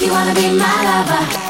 if you wanna be my lover.